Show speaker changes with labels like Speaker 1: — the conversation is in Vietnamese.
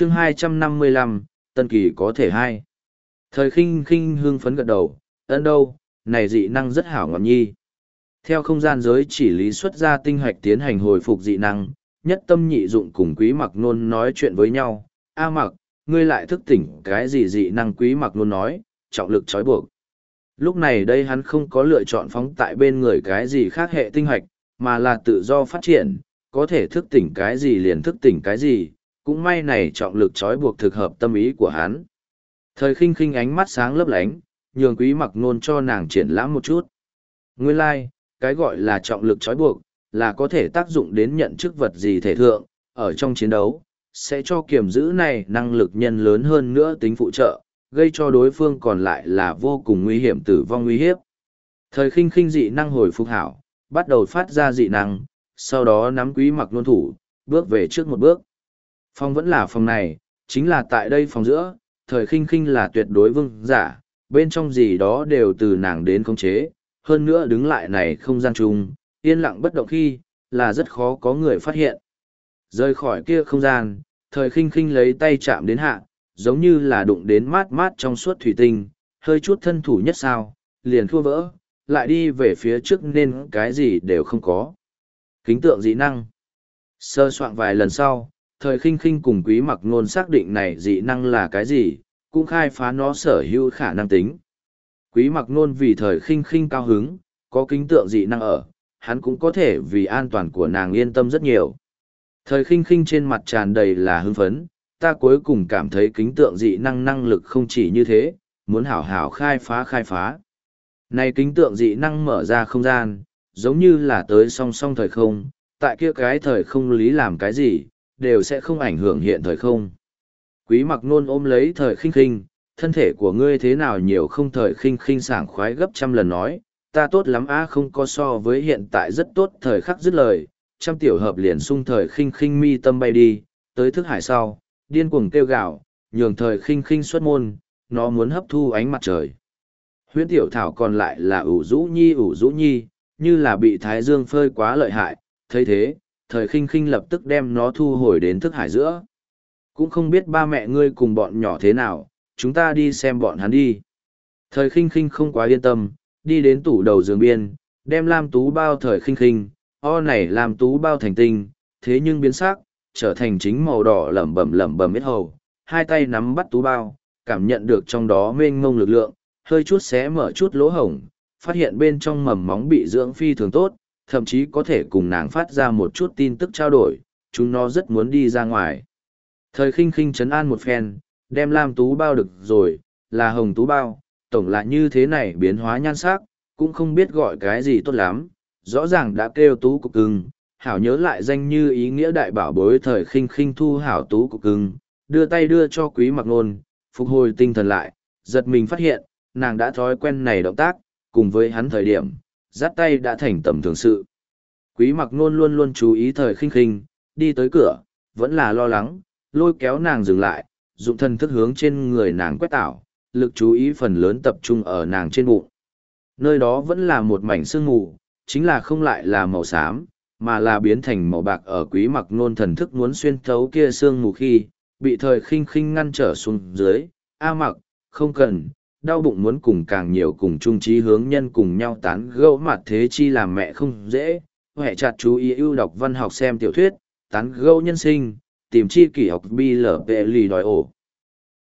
Speaker 1: chương 255, Tân Kỳ có thể hai. Thời khinh khinh hương phấn gật đầu, ấn đâu, này dị năng rất hảo ngọn nhi. Theo không gian giới chỉ lý xuất ra tinh hoạch tiến hành hồi phục dị năng, nhất tâm nhị dụng cùng quý mặc nôn nói chuyện với nhau. A mặc, ngươi lại thức tỉnh cái gì dị năng quý mặc nôn nói, trọng lực trói buộc. Lúc này đây hắn không có lựa chọn phóng tại bên người cái gì khác hệ tinh hoạch, mà là tự do phát triển, có thể thức tỉnh cái gì liền thức tỉnh cái gì, cũng may này trọng lực trói buộc thực hợp tâm ý của hắn. Thời khinh khinh ánh mắt sáng lấp lánh, nhường quý mặc nôn cho nàng triển lãm một chút. Nguyên lai, like, cái gọi là trọng lực trói buộc, là có thể tác dụng đến nhận chức vật gì thể thượng, ở trong chiến đấu, sẽ cho kiểm giữ này năng lực nhân lớn hơn nữa tính phụ trợ, gây cho đối phương còn lại là vô cùng nguy hiểm tử vong nguy hiếp. Thời khinh khinh dị năng hồi phục hảo, bắt đầu phát ra dị năng, sau đó nắm quý mặc nôn thủ, bước về trước một bước. Phòng vẫn là phòng này, chính là tại đây phòng giữa, thời khinh khinh là tuyệt đối vương giả, bên trong gì đó đều từ nàng đến khống chế, hơn nữa đứng lại này không gian chung, yên lặng bất động khi, là rất khó có người phát hiện. Rời khỏi kia không gian, thời khinh khinh lấy tay chạm đến hạ, giống như là đụng đến mát mát trong suốt thủy tinh, hơi chút thân thủ nhất sao, liền thua vỡ, lại đi về phía trước nên cái gì đều không có. Kính tượng dị năng. Sơ soạn vài lần sau, thời khinh khinh cùng quý mặc nôn xác định này dị năng là cái gì, cũng khai phá nó sở hữu khả năng tính. Quý mặc nôn vì thời khinh khinh cao hứng, có kính tượng dị năng ở, hắn cũng có thể vì an toàn của nàng yên tâm rất nhiều. Thời khinh khinh trên mặt tràn đầy là hưng phấn, ta cuối cùng cảm thấy kính tượng dị năng năng lực không chỉ như thế, muốn hảo hảo khai phá khai phá. Này kính tượng dị năng mở ra không gian, giống như là tới song song thời không, tại kia cái thời không lý làm cái gì, đều sẽ không ảnh hưởng hiện thời không. Quý mặc nôn ôm lấy thời khinh khinh, thân thể của ngươi thế nào nhiều không thời khinh khinh sảng khoái gấp trăm lần nói, ta tốt lắm á không có so với hiện tại rất tốt thời khắc dứt lời, trăm tiểu hợp liền sung thời khinh khinh mi tâm bay đi, tới thức hải sau, điên cuồng kêu gạo, nhường thời khinh khinh xuất môn, nó muốn hấp thu ánh mặt trời. Huyễn tiểu thảo còn lại là ủ rũ nhi ủ rũ nhi, như là bị thái dương phơi quá lợi hại, thấy thế, thời khinh khinh lập tức đem nó thu hồi đến thức hải giữa. Cũng không biết ba mẹ ngươi cùng bọn nhỏ thế nào, chúng ta đi xem bọn hắn đi. Thời khinh khinh không quá yên tâm, đi đến tủ đầu giường biên, đem lam tú bao thời khinh khinh, o này làm tú bao thành tinh, thế nhưng biến sắc, trở thành chính màu đỏ lẩm bẩm lẩm bẩm biết hầu, hai tay nắm bắt tú bao, cảm nhận được trong đó mênh mông lực lượng, hơi chút xé mở chút lỗ hổng, phát hiện bên trong mầm móng bị dưỡng phi thường tốt, thậm chí có thể cùng nàng phát ra một chút tin tức trao đổi, chúng nó rất muốn đi ra ngoài. Thời khinh khinh chấn an một phen, đem lam tú bao được rồi, là hồng tú bao, tổng là như thế này biến hóa nhan sắc, cũng không biết gọi cái gì tốt lắm, rõ ràng đã kêu tú cục cưng, hảo nhớ lại danh như ý nghĩa đại bảo bối thời khinh khinh thu hảo tú cục cưng, đưa tay đưa cho quý mặc nôn, phục hồi tinh thần lại, giật mình phát hiện, nàng đã thói quen này động tác, cùng với hắn thời điểm, dắt tay đã thành tầm thường sự. Quý mặc nôn luôn luôn chú ý thời khinh khinh, đi tới cửa, vẫn là lo lắng, lôi kéo nàng dừng lại, dụng thân thức hướng trên người nàng quét tảo, lực chú ý phần lớn tập trung ở nàng trên bụng. Nơi đó vẫn là một mảnh sương mù, chính là không lại là màu xám, mà là biến thành màu bạc ở quý mặc nôn thần thức muốn xuyên thấu kia sương mù khi, bị thời khinh khinh ngăn trở xuống dưới, A mặc, không cần, đau bụng muốn cùng càng nhiều cùng chung trí hướng nhân cùng nhau tán gẫu mặt thế chi làm mẹ không dễ, hệ chặt chú ý ưu đọc văn học xem tiểu thuyết, tán gẫu nhân sinh, tìm chi kỷ học bi lở vệ lì đòi ổ.